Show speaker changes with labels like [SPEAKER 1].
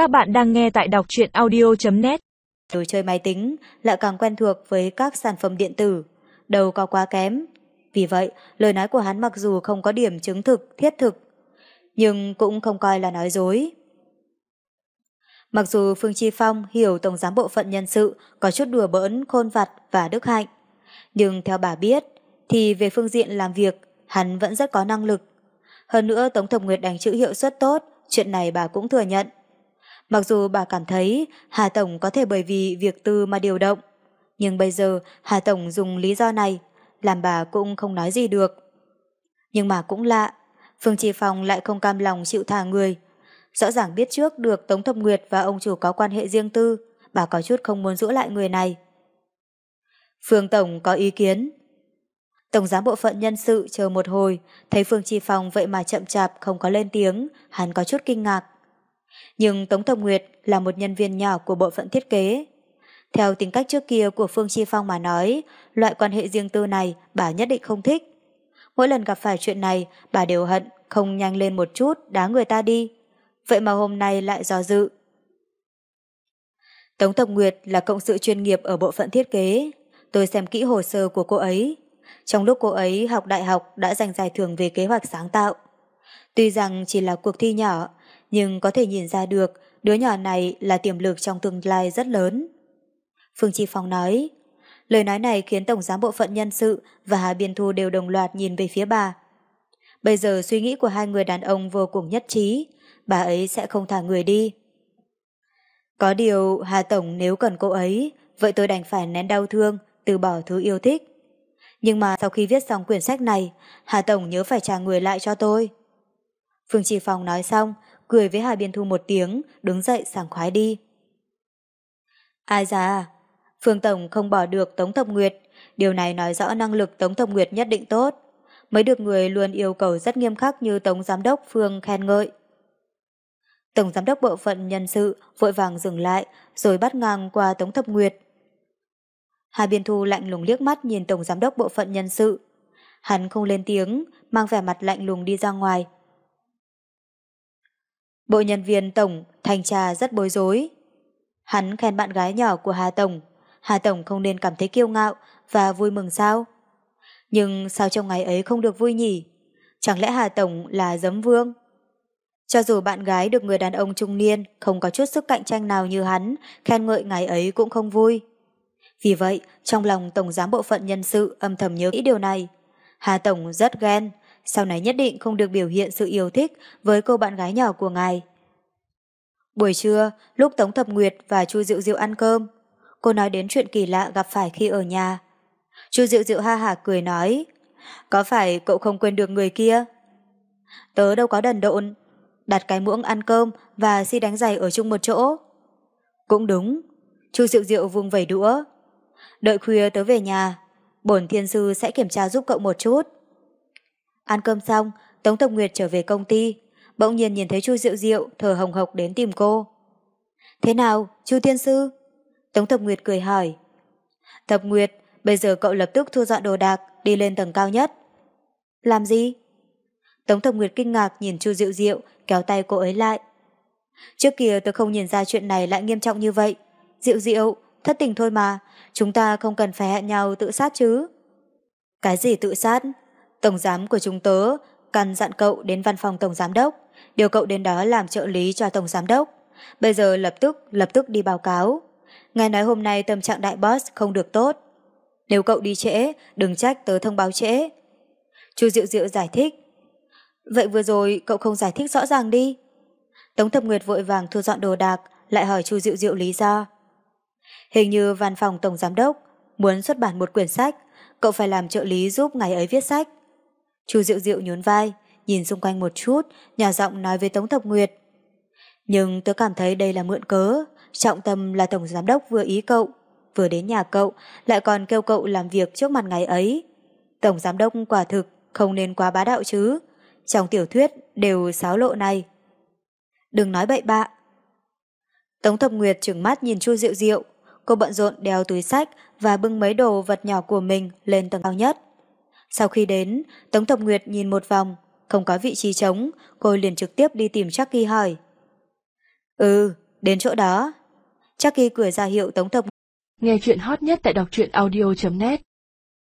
[SPEAKER 1] Các bạn đang nghe tại đọc truyện audio.net
[SPEAKER 2] Đồ chơi máy tính lại càng quen thuộc với các sản phẩm điện tử, đâu có quá kém. Vì vậy, lời nói của hắn mặc dù không có điểm chứng thực, thiết thực, nhưng cũng không coi là nói dối. Mặc dù Phương Chi Phong hiểu Tổng giám bộ phận nhân sự có chút đùa bỡn, khôn vặt và đức hạnh, nhưng theo bà biết, thì về phương diện làm việc, hắn vẫn rất có năng lực. Hơn nữa Tống Thập Nguyệt đánh chữ hiệu suất tốt, chuyện này bà cũng thừa nhận. Mặc dù bà cảm thấy Hà Tổng có thể bởi vì việc tư mà điều động, nhưng bây giờ Hà Tổng dùng lý do này, làm bà cũng không nói gì được. Nhưng mà cũng lạ, Phương Chi Phong lại không cam lòng chịu thả người. Rõ ràng biết trước được Tống Thập Nguyệt và ông chủ có quan hệ riêng tư, bà có chút không muốn giữ lại người này. Phương Tổng có ý kiến. Tổng giám bộ phận nhân sự chờ một hồi, thấy Phương Chi Phong vậy mà chậm chạp không có lên tiếng, hắn có chút kinh ngạc. Nhưng Tống Thập Nguyệt là một nhân viên nhỏ của bộ phận thiết kế. Theo tính cách trước kia của Phương Chi Phong mà nói, loại quan hệ riêng tư này bà nhất định không thích. Mỗi lần gặp phải chuyện này, bà đều hận, không nhanh lên một chút, đá người ta đi. Vậy mà hôm nay lại do dự. Tống Thập Nguyệt là cộng sự chuyên nghiệp ở bộ phận thiết kế. Tôi xem kỹ hồ sơ của cô ấy. Trong lúc cô ấy học đại học đã giành giải thưởng về kế hoạch sáng tạo. Tuy rằng chỉ là cuộc thi nhỏ, nhưng có thể nhìn ra được đứa nhỏ này là tiềm lực trong tương lai rất lớn. Phương Chi Phong nói, lời nói này khiến Tổng giám bộ phận nhân sự và Hà Biên Thu đều đồng loạt nhìn về phía bà. Bây giờ suy nghĩ của hai người đàn ông vô cùng nhất trí, bà ấy sẽ không thả người đi. Có điều Hà Tổng nếu cần cô ấy, vậy tôi đành phải nén đau thương, từ bỏ thứ yêu thích. Nhưng mà sau khi viết xong quyển sách này, Hà Tổng nhớ phải trả người lại cho tôi. Phương Chi Phong nói xong, cười với Hà Biên Thu một tiếng, đứng dậy sảng khoái đi. Ai ra, Phương Tổng không bỏ được Tống Thập Nguyệt, điều này nói rõ năng lực Tống Thập Nguyệt nhất định tốt, mới được người luôn yêu cầu rất nghiêm khắc như Tống Giám đốc Phương khen ngợi. Tổng Giám đốc Bộ phận Nhân sự vội vàng dừng lại rồi bắt ngang qua Tống Thập Nguyệt. Hà Biên Thu lạnh lùng liếc mắt nhìn Tổng Giám đốc Bộ phận Nhân sự. Hắn không lên tiếng, mang vẻ mặt lạnh lùng đi ra ngoài. Bộ nhân viên Tổng, thanh tra rất bối rối. Hắn khen bạn gái nhỏ của Hà Tổng. Hà Tổng không nên cảm thấy kiêu ngạo và vui mừng sao? Nhưng sao trong ngày ấy không được vui nhỉ? Chẳng lẽ Hà Tổng là giấm vương? Cho dù bạn gái được người đàn ông trung niên không có chút sức cạnh tranh nào như hắn, khen ngợi ngày ấy cũng không vui. Vì vậy, trong lòng Tổng giám bộ phận nhân sự âm thầm nhớ kỹ điều này. Hà Tổng rất ghen, sau này nhất định không được biểu hiện sự yêu thích với cô bạn gái nhỏ của ngài. Buổi trưa, lúc Tống Thập Nguyệt và Chu Diệu Diệu ăn cơm, cô nói đến chuyện kỳ lạ gặp phải khi ở nhà. Chu Diệu Diệu ha hả cười nói, có phải cậu không quên được người kia? Tớ đâu có đần độn, đặt cái muỗng ăn cơm và si đánh giày ở chung một chỗ. Cũng đúng, Chu Diệu Diệu vùng vẩy đũa. Đợi khuya tớ về nhà, bổn thiên sư sẽ kiểm tra giúp cậu một chút. Ăn cơm xong, Tống Thập Nguyệt trở về công ty, bỗng nhiên nhìn thấy Chu Diệu Diệu thở hồng hộc đến tìm cô. Thế nào, Chu Tiên Sư? Tống Thập Nguyệt cười hỏi. Thập Nguyệt, bây giờ cậu lập tức thu dọn đồ đạc, đi lên tầng cao nhất. Làm gì? Tống Thập Nguyệt kinh ngạc nhìn Chu Diệu Diệu, kéo tay cô ấy lại. Trước kia tôi không nhìn ra chuyện này lại nghiêm trọng như vậy. Diệu Diệu, thất tình thôi mà, chúng ta không cần phải hẹn nhau tự sát chứ. Cái gì tự sát? Tổng giám của chúng tớ căn dặn cậu đến văn phòng tổng giám đốc, điều cậu đến đó làm trợ lý cho tổng giám đốc. Bây giờ lập tức, lập tức đi báo cáo. Nghe nói hôm nay tâm trạng đại boss không được tốt. Nếu cậu đi trễ, đừng trách tớ thông báo trễ. Chu Diệu Diệu giải thích. Vậy vừa rồi cậu không giải thích rõ ràng đi. Tống Thập Nguyệt vội vàng thu dọn đồ đạc, lại hỏi Chu Diệu Diệu lý do. Hình như văn phòng tổng giám đốc muốn xuất bản một quyển sách, cậu phải làm trợ lý giúp ngày ấy viết sách. Chu Diệu Diệu nhún vai, nhìn xung quanh một chút, nhỏ giọng nói với Tống Thập Nguyệt. Nhưng tớ cảm thấy đây là mượn cớ, trọng tâm là Tổng Giám đốc vừa ý cậu, vừa đến nhà cậu, lại còn kêu cậu làm việc trước mặt ngày ấy. Tổng Giám đốc quả thực không nên quá bá đạo chứ, trong tiểu thuyết đều sáo lộ này. Đừng nói bậy bạ. Tống Thập Nguyệt trừng mắt nhìn Chu Diệu Diệu, cô bận rộn đeo túi sách và bưng mấy đồ vật nhỏ của mình lên tầng cao nhất. Sau khi đến, Tống Thập Nguyệt nhìn một vòng, không có vị trí trống, cô liền trực tiếp đi tìm Chucky hỏi. Ừ, đến chỗ đó. Chắc cười ra hiệu Tống Thập
[SPEAKER 1] Nghe chuyện hot nhất tại đọc truyện audio.net